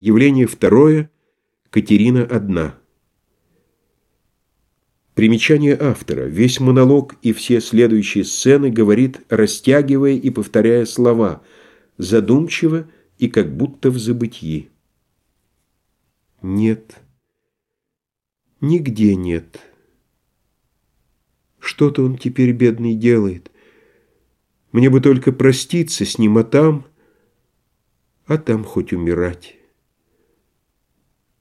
Явление второе. Катерина одна. Примечание автора. Весь монолог и все следующие сцены говорит, растягивая и повторяя слова, задумчиво и как будто в забытии. Нет. Нигде нет. Что-то он теперь, бедный, делает. Мне бы только проститься с ним, а там... А там хоть умирать.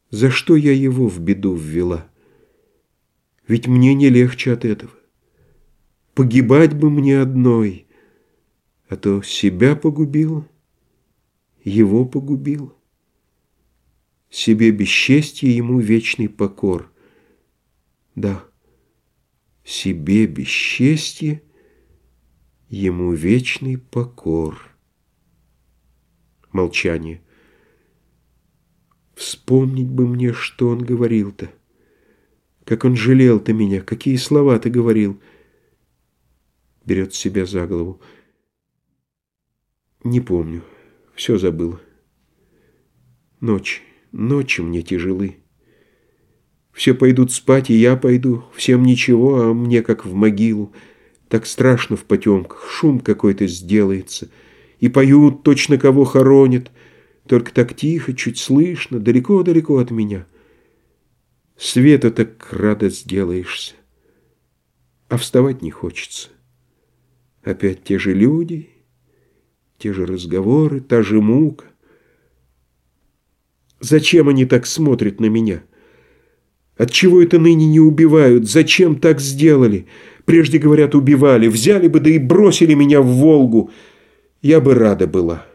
За что я его в беду ввела? Ведь мне не легче от этого. Погибать бы мне одной, а то себя погубила, его погубила. Себе бесчестье, ему вечный покор. Да, себе бесчестье, ему вечный покор. Молчание. Вспомнить бы мне, что он говорил-то. Как он жалел-то меня, какие слова ты говорил. Берет себя за голову. Не помню, все забыл. Ночь, ночи мне тяжелы. Все пойдут спать, и я пойду. Всем ничего, а мне как в могилу. Так страшно в потемках, шум какой-то сделается. И поют, точно кого хоронят. Только так тихо, чуть слышно, далеко-далеко от меня. Света так рада сделаешься. А вставать не хочется. Опять те же люди, те же разговоры, та же мука. Зачем они так смотрят на меня? Отчего это ныне не убивают? Зачем так сделали? Прежде, говорят, убивали. Взяли бы, да и бросили меня в Волгу. Я бы рада была.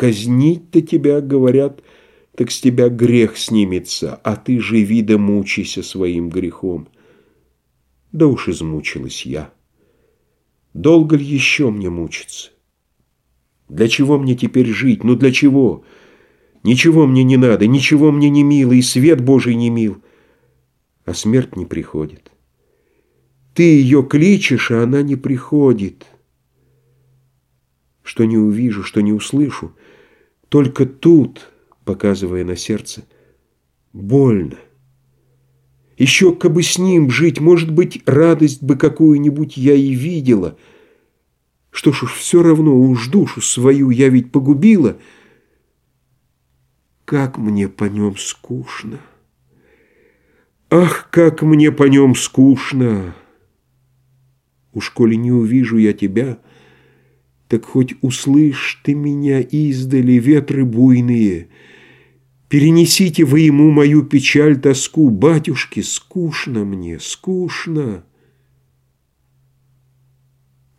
Казнить-то тебя, говорят, так с тебя грех снимется, а ты живи да мучайся своим грехом. Да уж измучилась я. Долго ли еще мне мучиться? Для чего мне теперь жить? Ну для чего? Ничего мне не надо, ничего мне не мило, и свет Божий не мил. А смерть не приходит. Ты ее кличешь, а она не приходит. Что не увижу, что не услышу — только тут, показывая на сердце, больно. Еще бы с ним жить, может быть, радость бы какую-нибудь я и видела. Что ж уж все равно, уж душу свою я ведь погубила. Как мне по нем скучно. Ах, как мне по нем скучно. Уж коли не увижу я тебя, — так хоть услышь ты меня издали, ветры буйные. Перенесите вы ему мою печаль, тоску. Батюшки, скучно мне, скучно.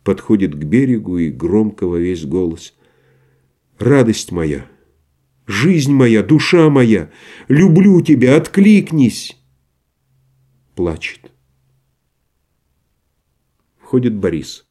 Подходит к берегу и громко во весь голос. Радость моя, жизнь моя, душа моя, люблю тебя, откликнись. Плачет. Входит Борис.